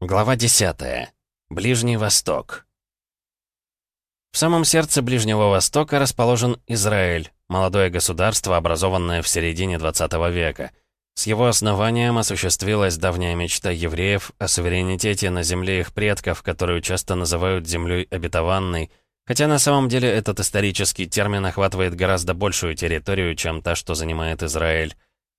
Глава 10. Ближний Восток. В самом сердце Ближнего Востока расположен Израиль, молодое государство, образованное в середине 20 века. С его основанием осуществилась давняя мечта евреев о суверенитете на земле их предков, которую часто называют «землей обетованной», хотя на самом деле этот исторический термин охватывает гораздо большую территорию, чем та, что занимает Израиль.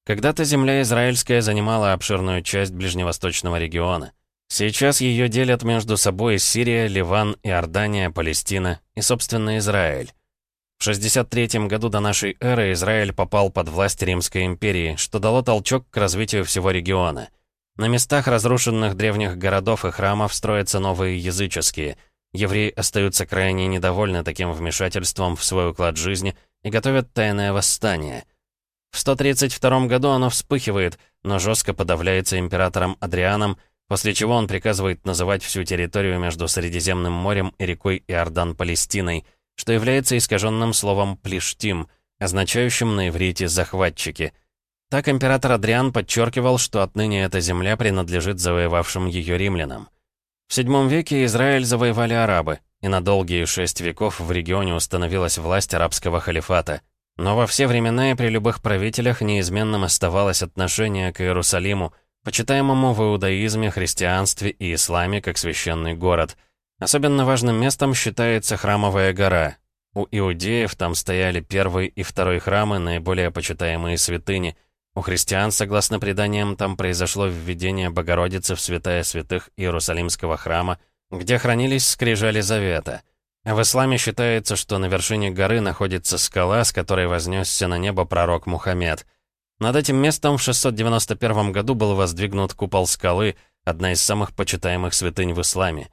Когда-то земля израильская занимала обширную часть ближневосточного региона. Сейчас ее делят между собой Сирия, Ливан, Иордания, Палестина и, собственно, Израиль. В 63 году до нашей эры Израиль попал под власть Римской империи, что дало толчок к развитию всего региона. На местах разрушенных древних городов и храмов строятся новые языческие. Евреи остаются крайне недовольны таким вмешательством в свой уклад жизни и готовят тайное восстание. В 132 году оно вспыхивает, но жестко подавляется императором Адрианом, после чего он приказывает называть всю территорию между Средиземным морем и рекой Иордан Палестиной, что является искаженным словом «плештим», означающим на иврите «захватчики». Так император Адриан подчеркивал, что отныне эта земля принадлежит завоевавшим ее римлянам. В VII веке Израиль завоевали арабы, и на долгие шесть веков в регионе установилась власть арабского халифата. Но во все времена и при любых правителях неизменным оставалось отношение к Иерусалиму, почитаемому в иудаизме, христианстве и исламе как священный город. Особенно важным местом считается Храмовая гора. У иудеев там стояли первый и второй храмы, наиболее почитаемые святыни. У христиан, согласно преданиям, там произошло введение Богородицы в святая святых Иерусалимского храма, где хранились скрижали завета. В исламе считается, что на вершине горы находится скала, с которой вознесся на небо пророк Мухаммед — над этим местом в 691 году был воздвигнут купол скалы, одна из самых почитаемых святынь в исламе.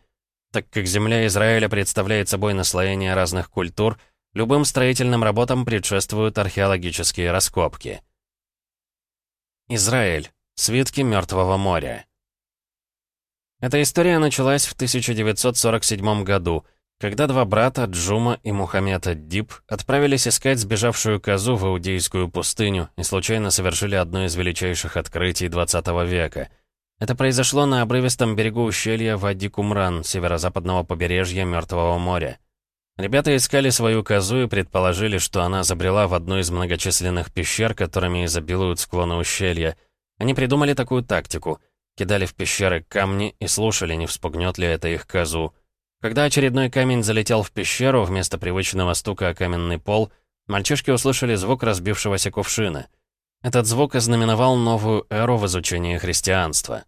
Так как земля Израиля представляет собой наслоение разных культур, любым строительным работам предшествуют археологические раскопки. Израиль. Свитки Мертвого моря. Эта история началась в 1947 году — когда два брата, Джума и Мухаммед ад-Диб, отправились искать сбежавшую козу в Иудейскую пустыню и случайно совершили одно из величайших открытий 20 века. Это произошло на обрывистом берегу ущелья Вади-Кумран, северо-западного побережья Мертвого моря. Ребята искали свою козу и предположили, что она забрела в одну из многочисленных пещер, которыми изобилуют склоны ущелья. Они придумали такую тактику. Кидали в пещеры камни и слушали, не вспугнет ли это их козу. Когда очередной камень залетел в пещеру, вместо привычного стука о каменный пол, мальчишки услышали звук разбившегося кувшина. Этот звук ознаменовал новую эру в изучении христианства.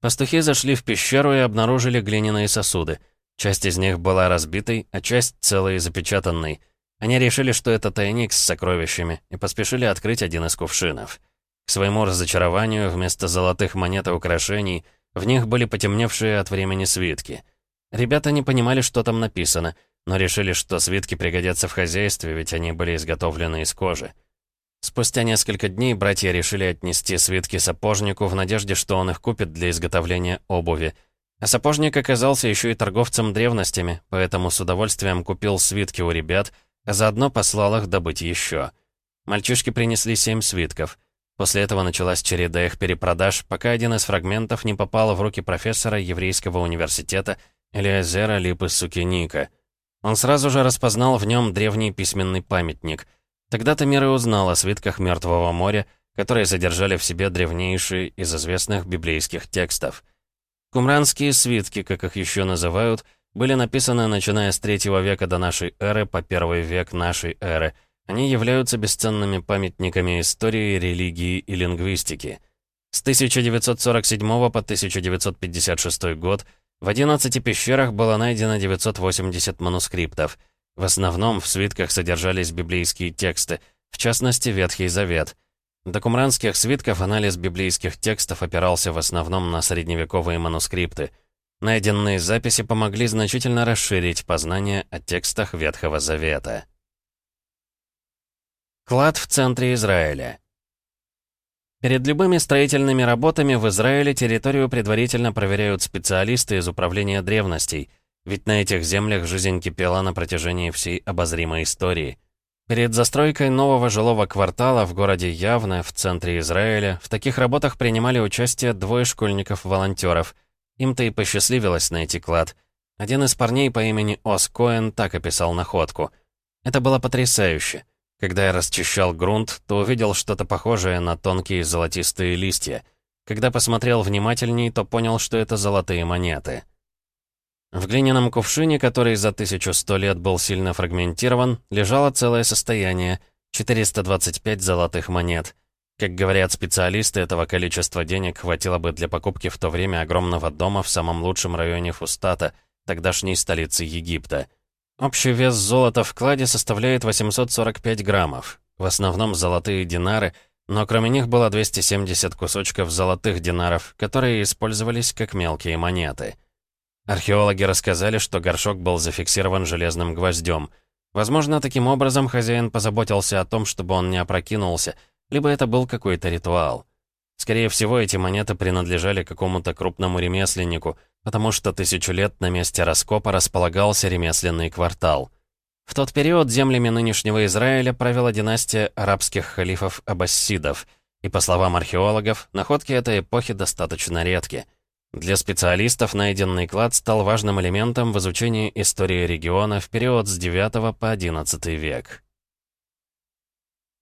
Пастухи зашли в пещеру и обнаружили глиняные сосуды. Часть из них была разбитой, а часть целой и запечатанной. Они решили, что это тайник с сокровищами, и поспешили открыть один из кувшинов. К своему разочарованию, вместо золотых монет и украшений, в них были потемневшие от времени свитки — Ребята не понимали, что там написано, но решили, что свитки пригодятся в хозяйстве, ведь они были изготовлены из кожи. Спустя несколько дней братья решили отнести свитки сапожнику в надежде, что он их купит для изготовления обуви. А сапожник оказался еще и торговцем древностями, поэтому с удовольствием купил свитки у ребят, а заодно послал их добыть еще. Мальчишки принесли семь свитков. После этого началась череда их перепродаж, пока один из фрагментов не попал в руки профессора еврейского университета Элиазера Липы Сукиника. Он сразу же распознал в нем древний письменный памятник. Тогда-то мир и узнал о свитках Мертвого моря, которые содержали в себе древнейшие из известных библейских текстов. Кумранские свитки, как их еще называют, были написаны начиная с третьего века до нашей эры по первый век нашей эры. Они являются бесценными памятниками истории, религии и лингвистики. С 1947 по 1956 год в 11 пещерах было найдено 980 манускриптов. В основном в свитках содержались библейские тексты, в частности, Ветхий Завет. До кумранских свитков анализ библейских текстов опирался в основном на средневековые манускрипты. Найденные записи помогли значительно расширить познание о текстах Ветхого Завета. Клад в центре Израиля Перед любыми строительными работами в Израиле территорию предварительно проверяют специалисты из Управления древностей, ведь на этих землях жизнь кипела на протяжении всей обозримой истории. Перед застройкой нового жилого квартала в городе Явно, в центре Израиля, в таких работах принимали участие двое школьников-волонтеров. Им-то и посчастливилось найти клад. Один из парней по имени Ос Коэн так описал находку. Это было потрясающе. Когда я расчищал грунт, то увидел что-то похожее на тонкие золотистые листья. Когда посмотрел внимательней, то понял, что это золотые монеты. В глиняном кувшине, который за 1100 лет был сильно фрагментирован, лежало целое состояние — 425 золотых монет. Как говорят специалисты, этого количества денег хватило бы для покупки в то время огромного дома в самом лучшем районе Фустата, тогдашней столицы Египта. Общий вес золота в кладе составляет 845 граммов. В основном золотые динары, но кроме них было 270 кусочков золотых динаров, которые использовались как мелкие монеты. Археологи рассказали, что горшок был зафиксирован железным гвоздем. Возможно, таким образом хозяин позаботился о том, чтобы он не опрокинулся, либо это был какой-то ритуал. Скорее всего, эти монеты принадлежали какому-то крупному ремесленнику, потому что тысячу лет на месте раскопа располагался ремесленный квартал. В тот период землями нынешнего Израиля правила династия арабских халифов аббасидов, и, по словам археологов, находки этой эпохи достаточно редки — для специалистов найденный клад стал важным элементом в изучении истории региона в период с 9 по 11 век.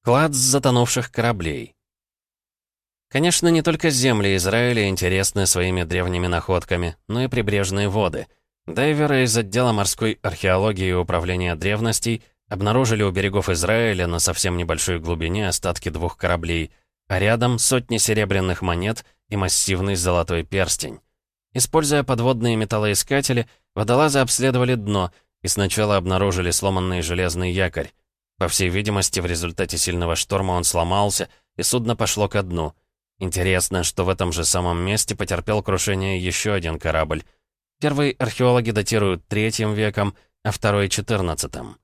Клад с затонувших кораблей. Конечно, не только земли Израиля интересны своими древними находками, но и прибрежные воды. Дайверы из отдела морской археологии и управления древностей обнаружили у берегов Израиля на совсем небольшой глубине остатки двух кораблей, а рядом сотни серебряных монет и массивный золотой перстень. Используя подводные металлоискатели, водолазы обследовали дно и сначала обнаружили сломанный железный якорь. По всей видимости, в результате сильного шторма он сломался, и судно пошло ко дну. Интересно, что в этом же самом месте потерпел крушение еще один корабль. Первый археологи датируют третьим веком, а второй — четырнадцатым.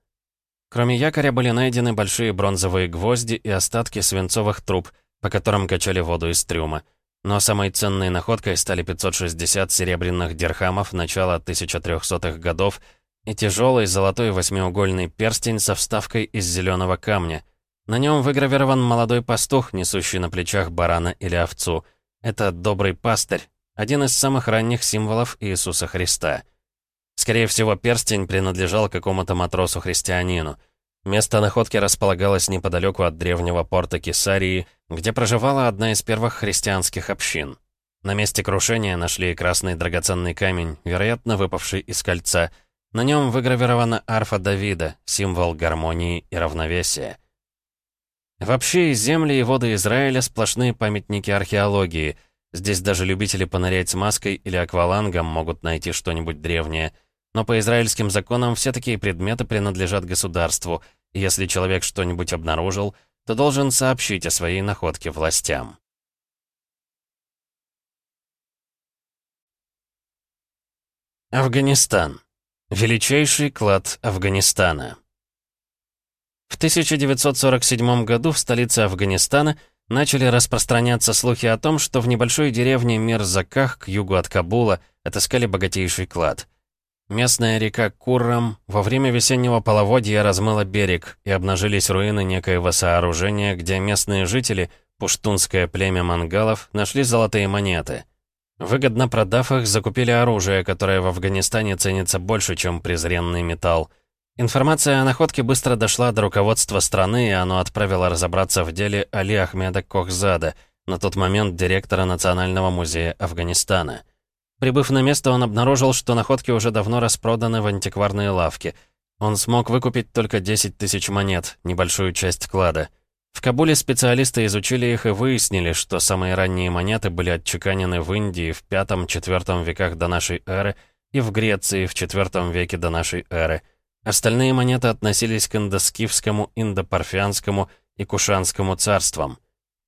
Кроме якоря были найдены большие бронзовые гвозди и остатки свинцовых труб, по которым качали воду из трюма. Но самой ценной находкой стали 560 серебряных дирхамов начала 1300-х годов и тяжелый золотой восьмиугольный перстень со вставкой из зеленого камня. На нем выгравирован молодой пастух, несущий на плечах барана или овцу. Это добрый пастырь, один из самых ранних символов Иисуса Христа. Скорее всего, перстень принадлежал какому-то матросу-христианину. Место находки располагалось неподалеку от древнего порта Кесарии, где проживала одна из первых христианских общин. На месте крушения нашли красный драгоценный камень, вероятно, выпавший из кольца. На нем выгравирована арфа Давида, символ гармонии и равновесия. Вообще, земли и воды Израиля — сплошные памятники археологии. Здесь даже любители понырять с маской или аквалангом могут найти что-нибудь древнее — но по израильским законам все такие предметы принадлежат государству, и если человек что-нибудь обнаружил, то должен сообщить о своей находке властям. Афганистан. Величайший клад Афганистана. В 1947 году в столице Афганистана начали распространяться слухи о том, что в небольшой деревне Мирзаках к югу от Кабула отыскали богатейший клад. Местная река Куррам во время весеннего половодья размыла берег, и обнажились руины некоего сооружения, где местные жители, пуштунское племя мангалов, нашли золотые монеты. Выгодно продав их, закупили оружие, которое в Афганистане ценится больше, чем презренный металл. Информация о находке быстро дошла до руководства страны, и оно отправило разобраться в деле Али Ахмеда Кохзада, на тот момент директора Национального музея Афганистана. Прибыв на место, он обнаружил, что находки уже давно распроданы в антикварные лавки. Он смог выкупить только 10 тысяч монет, небольшую часть клада. В Кабуле специалисты изучили их и выяснили, что самые ранние монеты были отчеканены в Индии в V-IV веках до нашей эры и в Греции в IV веке до нашей эры. Остальные монеты относились к индоскифскому, индопарфянскому и кушанскому царствам.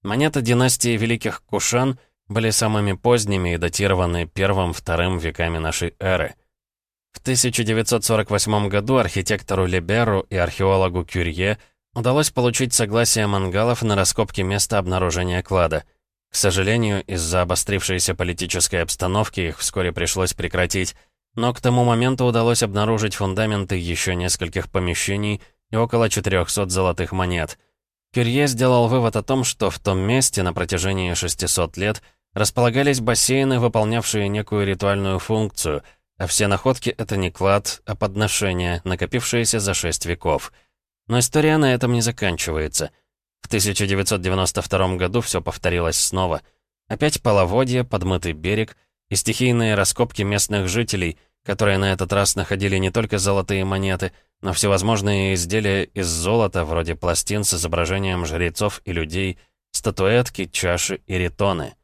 Монеты династии Великих Кушан — были самыми поздними и датированы первым-вторым веками нашей эры. В 1948 году архитектору Леберу и археологу Кюрье удалось получить согласие мангалов на раскопки места обнаружения клада. К сожалению, из-за обострившейся политической обстановки их вскоре пришлось прекратить, но к тому моменту удалось обнаружить фундаменты еще нескольких помещений и около 400 золотых монет. Кюрье сделал вывод о том, что в том месте на протяжении 600 лет – располагались бассейны, выполнявшие некую ритуальную функцию, а все находки — это не клад, а подношения, накопившиеся за шесть веков. Но история на этом не заканчивается. В 1992 году все повторилось снова. Опять половодье, подмытый берег и стихийные раскопки местных жителей, которые на этот раз находили не только золотые монеты, но всевозможные изделия из золота, вроде пластин с изображением жрецов и людей, статуэтки, чаши и ритоны.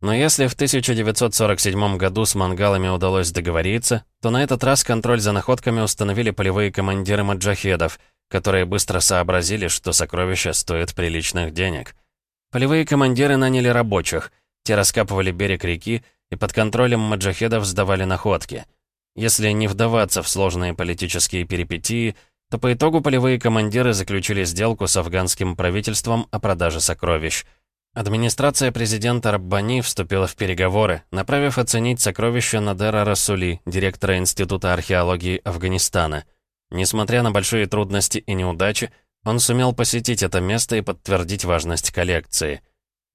Но если в 1947 году с мангалами удалось договориться, то на этот раз контроль за находками установили полевые командиры маджахедов, которые быстро сообразили, что сокровища стоят приличных денег. Полевые командиры наняли рабочих, те раскапывали берег реки и под контролем маджахедов сдавали находки. Если не вдаваться в сложные политические перипетии, то по итогу полевые командиры заключили сделку с афганским правительством о продаже сокровищ – Администрация президента Раббани вступила в переговоры, направив оценить сокровища Надера Расули, директора Института археологии Афганистана. Несмотря на большие трудности и неудачи, он сумел посетить это место и подтвердить важность коллекции.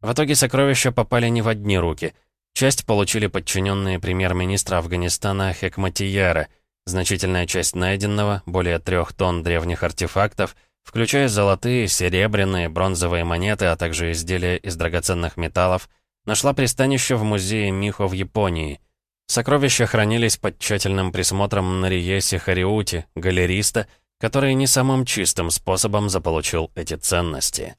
В итоге сокровища попали не в одни руки. Часть получили подчиненные премьер-министра Афганистана Хекматияра. Значительная часть найденного, более трех тонн древних артефактов — включая золотые, серебряные, бронзовые монеты, а также изделия из драгоценных металлов, нашла пристанище в музее Михо в Японии. Сокровища хранились под тщательным присмотром Нариеси Хариути, галериста, который не самым чистым способом заполучил эти ценности.